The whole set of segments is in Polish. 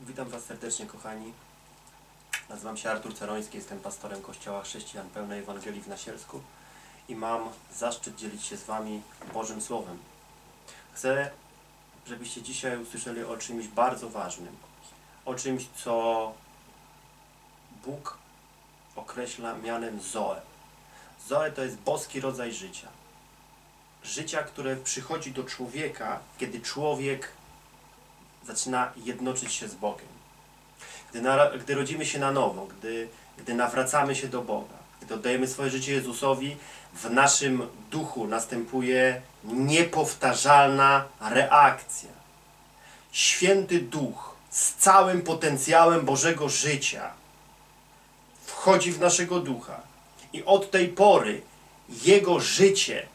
Witam Was serdecznie, kochani. Nazywam się Artur Ceroński, jestem pastorem Kościoła Chrześcijan Pełnej Ewangelii w Nasielsku i mam zaszczyt dzielić się z Wami Bożym Słowem. Chcę, żebyście dzisiaj usłyszeli o czymś bardzo ważnym, o czymś, co Bóg określa mianem Zoe. Zoe to jest boski rodzaj życia. Życia, które przychodzi do człowieka, kiedy człowiek zaczyna jednoczyć się z Bogiem. Gdy, na, gdy rodzimy się na nowo, gdy, gdy nawracamy się do Boga, gdy oddajemy swoje życie Jezusowi, w naszym duchu następuje niepowtarzalna reakcja. Święty Duch z całym potencjałem Bożego życia wchodzi w naszego ducha i od tej pory Jego życie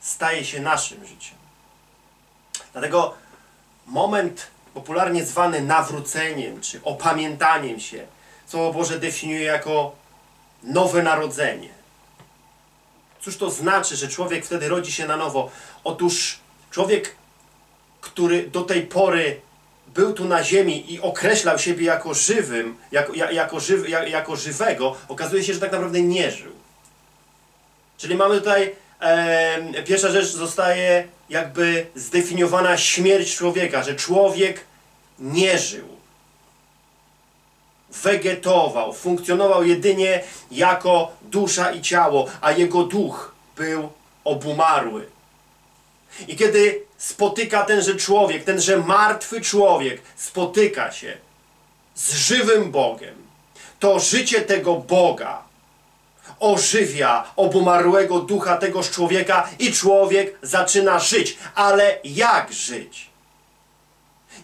staje się naszym życiem. Dlatego moment popularnie zwany nawróceniem czy opamiętaniem się, Słowo Boże definiuje jako nowe narodzenie. Cóż to znaczy, że człowiek wtedy rodzi się na nowo? Otóż człowiek, który do tej pory był tu na ziemi i określał siebie jako żywym, jako, jako, jako żywego, okazuje się, że tak naprawdę nie żył. Czyli mamy tutaj pierwsza rzecz zostaje jakby zdefiniowana śmierć człowieka, że człowiek nie żył. Wegetował, funkcjonował jedynie jako dusza i ciało, a jego duch był obumarły. I kiedy spotyka tenże człowiek, tenże martwy człowiek, spotyka się z żywym Bogiem, to życie tego Boga ożywia obumarłego ducha tegoż człowieka i człowiek zaczyna żyć. Ale jak żyć?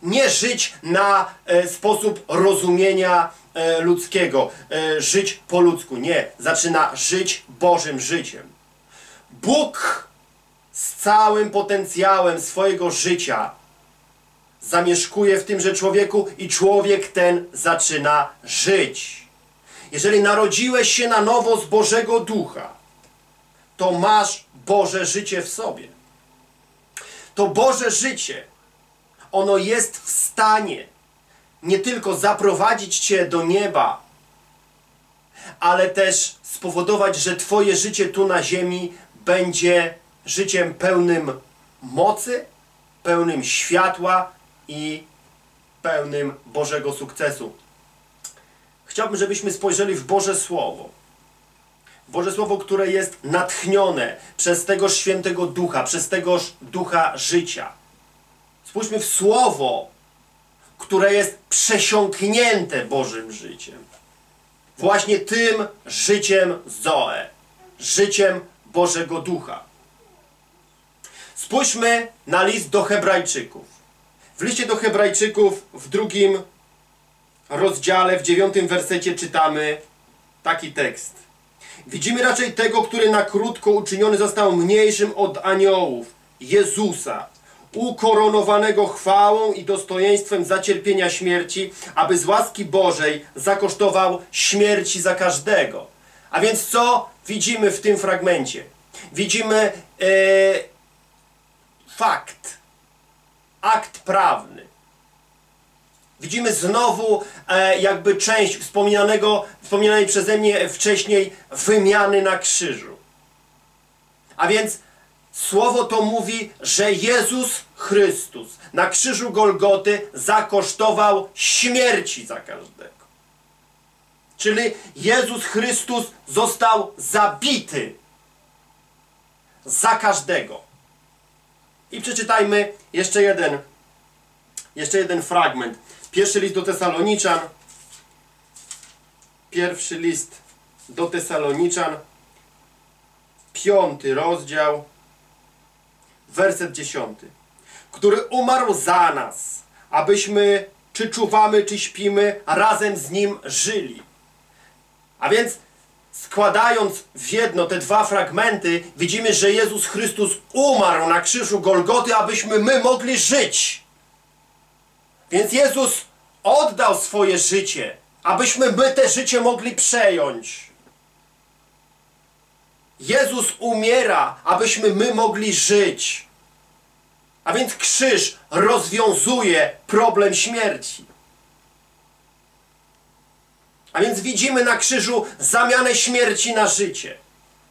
Nie żyć na e, sposób rozumienia e, ludzkiego, e, żyć po ludzku. Nie, zaczyna żyć Bożym życiem. Bóg z całym potencjałem swojego życia zamieszkuje w tymże człowieku i człowiek ten zaczyna żyć. Jeżeli narodziłeś się na nowo z Bożego Ducha, to masz Boże życie w sobie. To Boże życie, ono jest w stanie nie tylko zaprowadzić Cię do nieba, ale też spowodować, że Twoje życie tu na ziemi będzie życiem pełnym mocy, pełnym światła i pełnym Bożego sukcesu. Chciałbym, żebyśmy spojrzeli w Boże Słowo. Boże Słowo, które jest natchnione przez tegoż świętego ducha, przez tegoż ducha życia. Spójrzmy w Słowo, które jest przesiąknięte Bożym życiem. Właśnie tym życiem Zoe, życiem Bożego Ducha. Spójrzmy na list do Hebrajczyków. W liście do Hebrajczyków w drugim rozdziale, w dziewiątym wersecie czytamy taki tekst. Widzimy raczej tego, który na krótko uczyniony został mniejszym od aniołów, Jezusa, ukoronowanego chwałą i dostojeństwem zacierpienia śmierci, aby z łaski Bożej zakosztował śmierci za każdego. A więc co widzimy w tym fragmencie? Widzimy e, fakt, akt prawny. Widzimy znowu e, jakby część wspomnianego, wspomnianej przeze mnie wcześniej wymiany na krzyżu. A więc Słowo to mówi, że Jezus Chrystus na krzyżu Golgoty zakosztował śmierci za każdego. Czyli Jezus Chrystus został zabity za każdego. I przeczytajmy jeszcze jeden, jeszcze jeden fragment. Pierwszy list do Tesaloniczan. Pierwszy list do Tesaloniczan. Piąty rozdział. Werset dziesiąty. Który umarł za nas, abyśmy czy czuwamy, czy śpimy, razem z Nim żyli. A więc składając w jedno te dwa fragmenty, widzimy, że Jezus Chrystus umarł na krzyżu Golgoty, abyśmy my mogli żyć. Więc Jezus oddał swoje życie, abyśmy my te życie mogli przejąć. Jezus umiera, abyśmy my mogli żyć. A więc krzyż rozwiązuje problem śmierci. A więc widzimy na krzyżu zamianę śmierci na życie.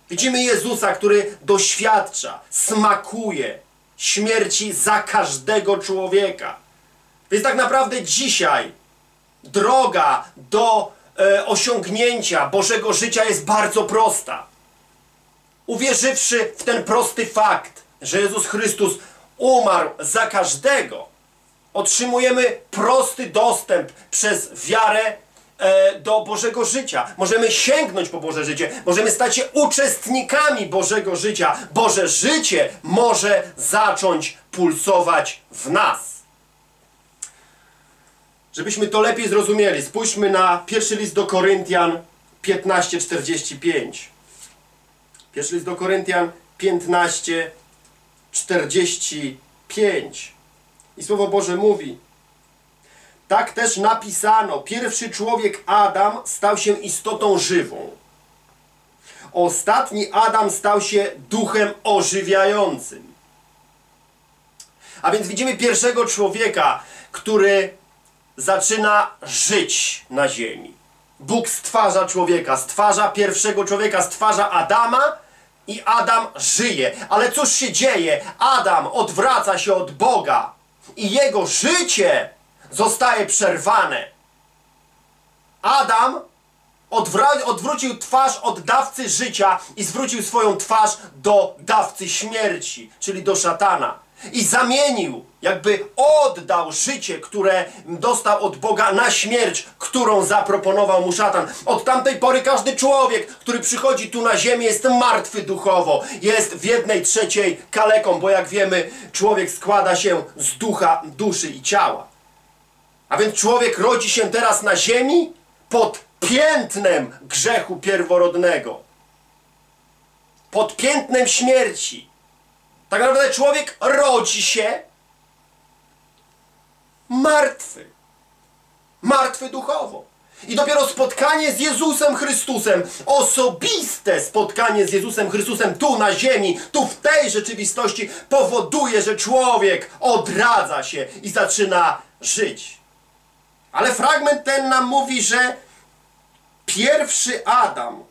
Widzimy Jezusa, który doświadcza, smakuje śmierci za każdego człowieka. Więc tak naprawdę dzisiaj droga do e, osiągnięcia Bożego życia jest bardzo prosta. Uwierzywszy w ten prosty fakt, że Jezus Chrystus umarł za każdego, otrzymujemy prosty dostęp przez wiarę e, do Bożego życia. Możemy sięgnąć po Boże życie, możemy stać się uczestnikami Bożego życia. Boże życie może zacząć pulsować w nas. Żebyśmy to lepiej zrozumieli, spójrzmy na pierwszy list do Koryntian 15:45. Pierwszy list do Koryntian 15:45. I Słowo Boże mówi: Tak też napisano: Pierwszy człowiek Adam stał się istotą żywą. Ostatni Adam stał się duchem ożywiającym. A więc widzimy pierwszego człowieka, który zaczyna żyć na ziemi. Bóg stwarza człowieka, stwarza pierwszego człowieka, stwarza Adama i Adam żyje. Ale cóż się dzieje? Adam odwraca się od Boga i jego życie zostaje przerwane. Adam odwrócił twarz od dawcy życia i zwrócił swoją twarz do dawcy śmierci, czyli do szatana i zamienił, jakby oddał życie, które dostał od Boga na śmierć, którą zaproponował mu szatan. Od tamtej pory każdy człowiek, który przychodzi tu na ziemię jest martwy duchowo, jest w jednej trzeciej kaleką, bo jak wiemy człowiek składa się z ducha, duszy i ciała. A więc człowiek rodzi się teraz na ziemi pod piętnem grzechu pierworodnego. Pod piętnem śmierci. Tak naprawdę człowiek rodzi się martwy. Martwy duchowo. I dopiero spotkanie z Jezusem Chrystusem, osobiste spotkanie z Jezusem Chrystusem tu na ziemi, tu w tej rzeczywistości powoduje, że człowiek odradza się i zaczyna żyć. Ale fragment ten nam mówi, że pierwszy Adam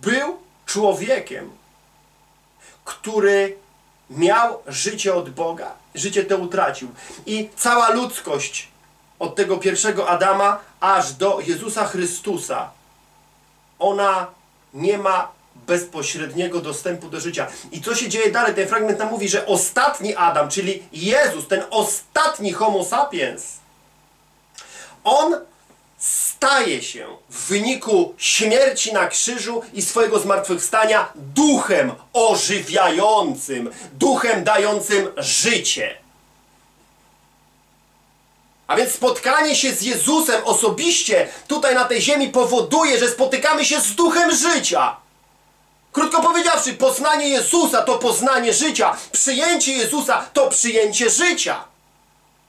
był człowiekiem, który miał życie od Boga, życie to utracił. I cała ludzkość od tego pierwszego Adama aż do Jezusa Chrystusa, ona nie ma bezpośredniego dostępu do życia. I co się dzieje dalej? Ten fragment nam mówi, że ostatni Adam, czyli Jezus, ten ostatni Homo sapiens, on staje się w wyniku śmierci na krzyżu i swojego zmartwychwstania duchem ożywiającym, duchem dającym życie. A więc spotkanie się z Jezusem osobiście tutaj na tej ziemi powoduje, że spotykamy się z duchem życia. Krótko powiedziawszy, poznanie Jezusa to poznanie życia, przyjęcie Jezusa to przyjęcie życia.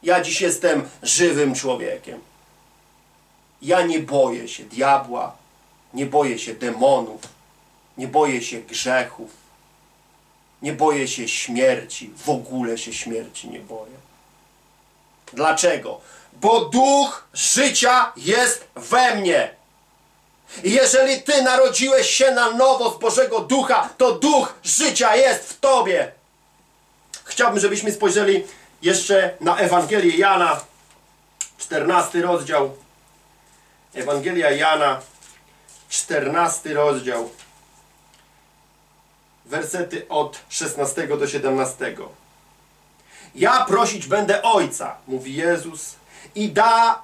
Ja dziś jestem żywym człowiekiem. Ja nie boję się diabła, nie boję się demonów, nie boję się grzechów, nie boję się śmierci, w ogóle się śmierci nie boję. Dlaczego? Bo duch życia jest we mnie. Jeżeli Ty narodziłeś się na nowo z Bożego Ducha, to duch życia jest w Tobie. Chciałbym, żebyśmy spojrzeli jeszcze na Ewangelię Jana, 14 rozdział. Ewangelia Jana, 14 rozdział, wersety od 16 do 17. Ja prosić będę Ojca, mówi Jezus, i da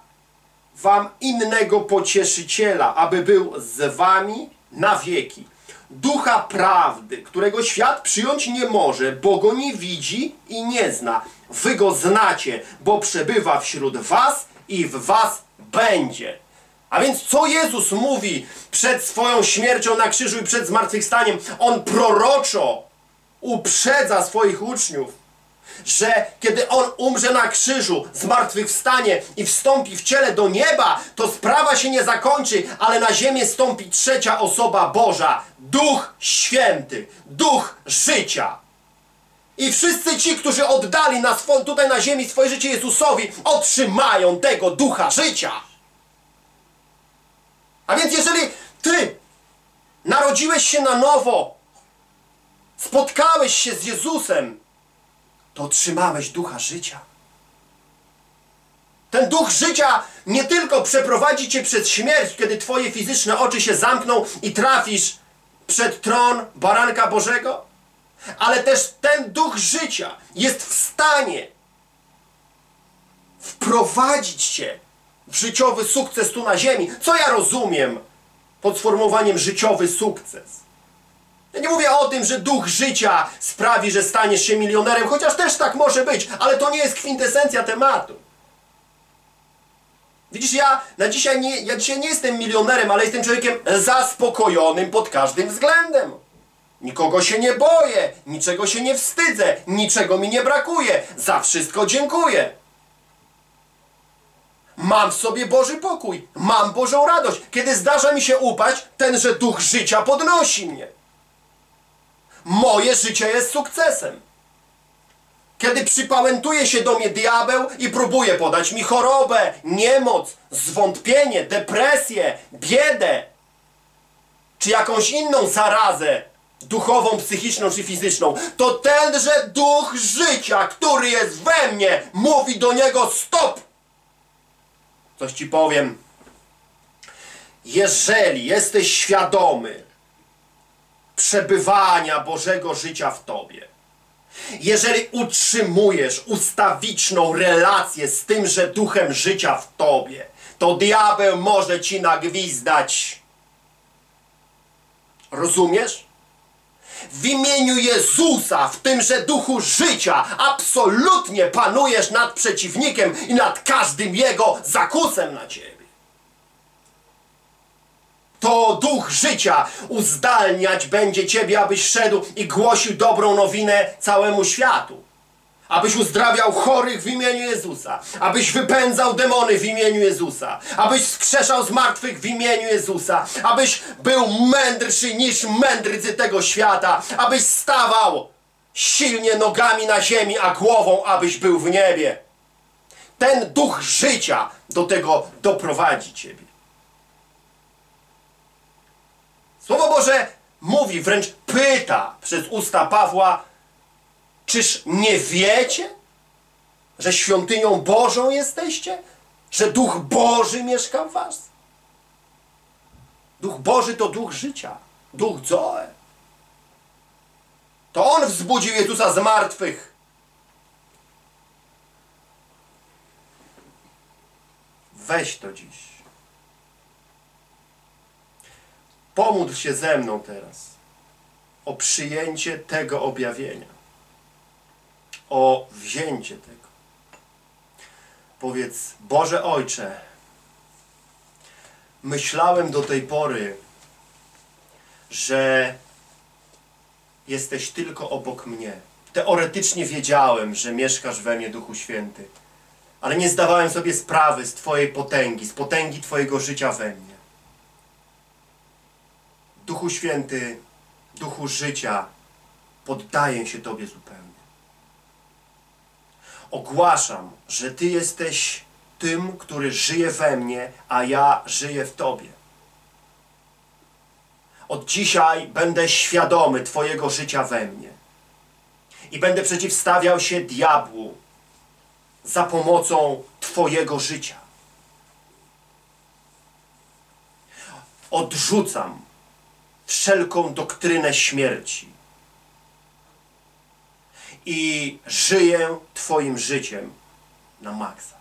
wam innego pocieszyciela, aby był z wami na wieki. Ducha prawdy, którego świat przyjąć nie może, bo go nie widzi i nie zna. Wy go znacie, bo przebywa wśród was i w was będzie. A więc co Jezus mówi przed swoją śmiercią na krzyżu i przed zmartwychwstaniem? On proroczo uprzedza swoich uczniów, że kiedy On umrze na krzyżu, zmartwychwstanie i wstąpi w ciele do nieba, to sprawa się nie zakończy, ale na ziemię stąpi trzecia osoba Boża, Duch Święty, Duch życia. I wszyscy ci, którzy oddali na swo, tutaj na ziemi swoje życie Jezusowi, otrzymają tego ducha życia. A więc jeżeli ty narodziłeś się na nowo, spotkałeś się z Jezusem, to otrzymałeś ducha życia. Ten duch życia nie tylko przeprowadzi cię przez śmierć, kiedy twoje fizyczne oczy się zamkną i trafisz przed tron baranka Bożego, ale też ten duch życia jest w stanie wprowadzić cię życiowy sukces tu na ziemi. Co ja rozumiem pod sformułowaniem życiowy sukces? Ja nie mówię o tym, że duch życia sprawi, że staniesz się milionerem, chociaż też tak może być, ale to nie jest kwintesencja tematu. Widzisz, ja na dzisiaj nie, ja dzisiaj nie jestem milionerem, ale jestem człowiekiem zaspokojonym pod każdym względem. Nikogo się nie boję, niczego się nie wstydzę, niczego mi nie brakuje, za wszystko dziękuję. Mam w sobie Boży pokój, mam Bożą radość. Kiedy zdarza mi się upaść, tenże duch życia podnosi mnie. Moje życie jest sukcesem. Kiedy przypałętuje się do mnie diabeł i próbuje podać mi chorobę, niemoc, zwątpienie, depresję, biedę, czy jakąś inną zarazę duchową, psychiczną czy fizyczną, to tenże duch życia, który jest we mnie, mówi do niego stop! Coś ci powiem. Jeżeli jesteś świadomy przebywania Bożego życia w tobie, jeżeli utrzymujesz ustawiczną relację z tymże duchem życia w tobie, to diabeł może ci nagwizdać. Rozumiesz? W imieniu Jezusa, w tymże duchu życia, absolutnie panujesz nad przeciwnikiem i nad każdym jego zakusem na ciebie. To duch życia uzdalniać będzie ciebie, abyś szedł i głosił dobrą nowinę całemu światu. Abyś uzdrawiał chorych w imieniu Jezusa. Abyś wypędzał demony w imieniu Jezusa. Abyś skrzeszał zmartwych w imieniu Jezusa. Abyś był mędrszy niż mędrcy tego świata. Abyś stawał silnie nogami na ziemi, a głową abyś był w niebie. Ten duch życia do tego doprowadzi ciebie. Słowo Boże mówi, wręcz pyta przez usta Pawła, czyż nie wiecie, że świątynią Bożą jesteście? Że Duch Boży mieszka w was? Duch Boży to duch życia, duch Zoe. To On wzbudził Jezusa z martwych. Weź to dziś. Pomódl się ze mną teraz o przyjęcie tego objawienia, o wzięcie tego. Powiedz, Boże Ojcze, myślałem do tej pory, że jesteś tylko obok mnie. Teoretycznie wiedziałem, że mieszkasz we mnie, Duchu Święty, ale nie zdawałem sobie sprawy z Twojej potęgi, z potęgi Twojego życia we mnie. Duchu Święty, Duchu życia, poddaję się Tobie zupełnie. Ogłaszam, że Ty jesteś tym, który żyje we mnie, a ja żyję w Tobie. Od dzisiaj będę świadomy Twojego życia we mnie. I będę przeciwstawiał się diabłu za pomocą Twojego życia. Odrzucam wszelką doktrynę śmierci. I żyję Twoim życiem na maksa.